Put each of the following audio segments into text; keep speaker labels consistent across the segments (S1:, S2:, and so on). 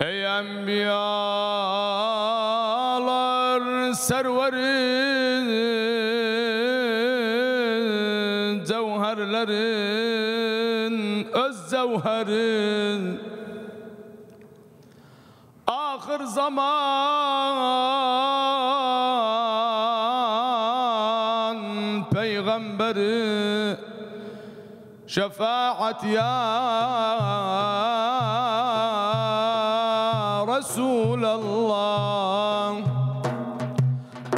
S1: Ey enbiyalar serveri Cevherlerin öz zevherin Ahir zaman peygamberi Şefaat ya Resulallah.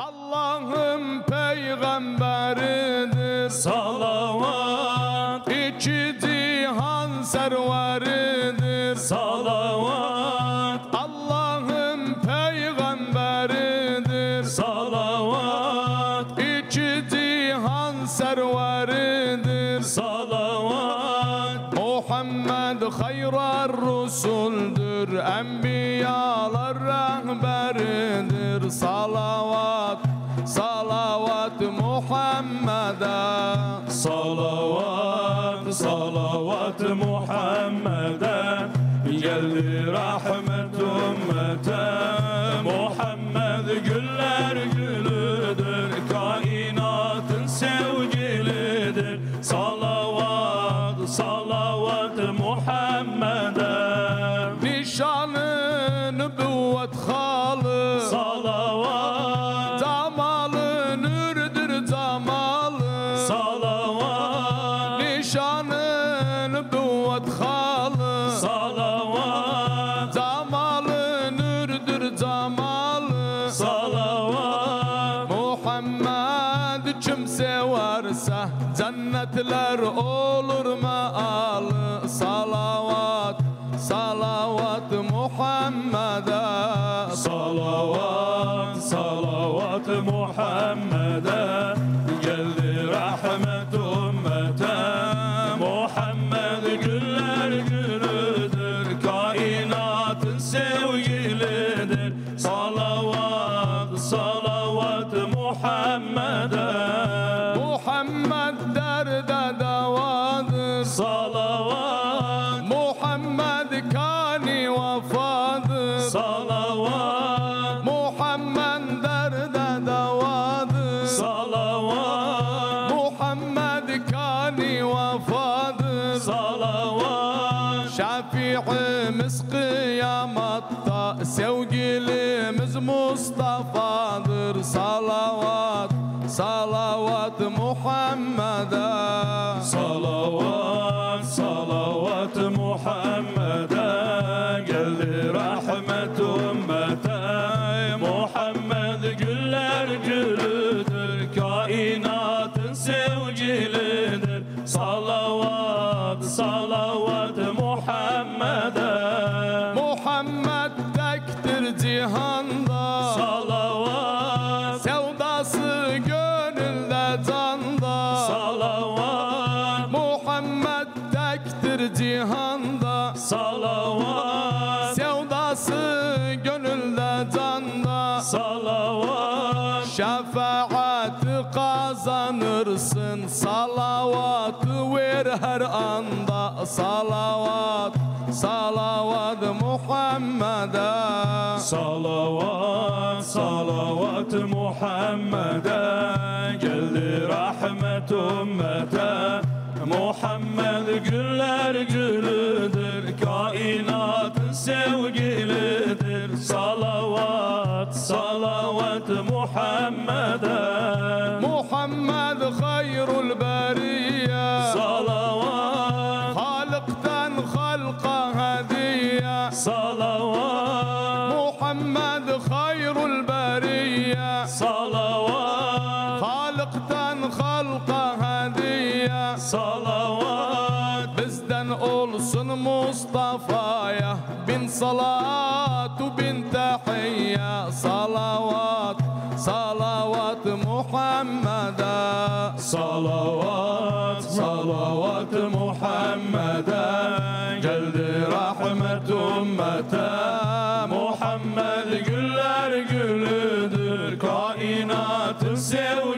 S1: Allah'ın peygamberidir.
S2: Salavat,
S1: İki cihan serveridir.
S2: Salavat,
S1: Allah'ın peygamberidir.
S2: Salavat,
S1: İki cihan serveridir.
S2: Salavat,
S1: Muhammed hayrar rusuldür Enbiyalar rehberidir. Salavat, salavat Muhammed'e.
S2: Salavat, salavat Muhammed'e. Geldi rahmet ümmete. Muhammed güller
S1: Muhammed kim severse Cennetler olur mealı Salavat, salavat Muhammed'e
S2: salavat, salavat Muhammed'e geldi rahmet ümmete. Muhammed güller gülüdür, kainatın sevgilidir. Salavat, salavat Muhammed'e. Salavat,
S1: Muhammed derde davadır
S2: salavat,
S1: Muhammed kani vafadır
S2: salavat,
S1: Şefi'imiz kıyamatta Sevgilimiz Mustafa'dır. Salavat, salavat
S2: Salavat, salavat Muhammed'e. Muhammed
S1: tektir cihanda.
S2: Salavat,
S1: Sevdası gönülde canda.
S2: Salavat,
S1: Muhammed tektir cihanda.
S2: Salavat,
S1: Salavatı ver her anda Salavat, salavat Muhammed'e
S2: salavat, salavat Muhammed'e geldi rahmet ümmete. Muhammed güller gülüdür, kainatın sevgilidir. Salavat, salavat Muhammed'e.
S1: Beriye
S2: salavat,
S1: Halıktan halka hediye
S2: salavat,
S1: Bizden olsun Mustafa'ya Bin salatu bin tahiyye Salavat, salavat Muhammed'e
S2: salavat, salavat Muhammed'e seu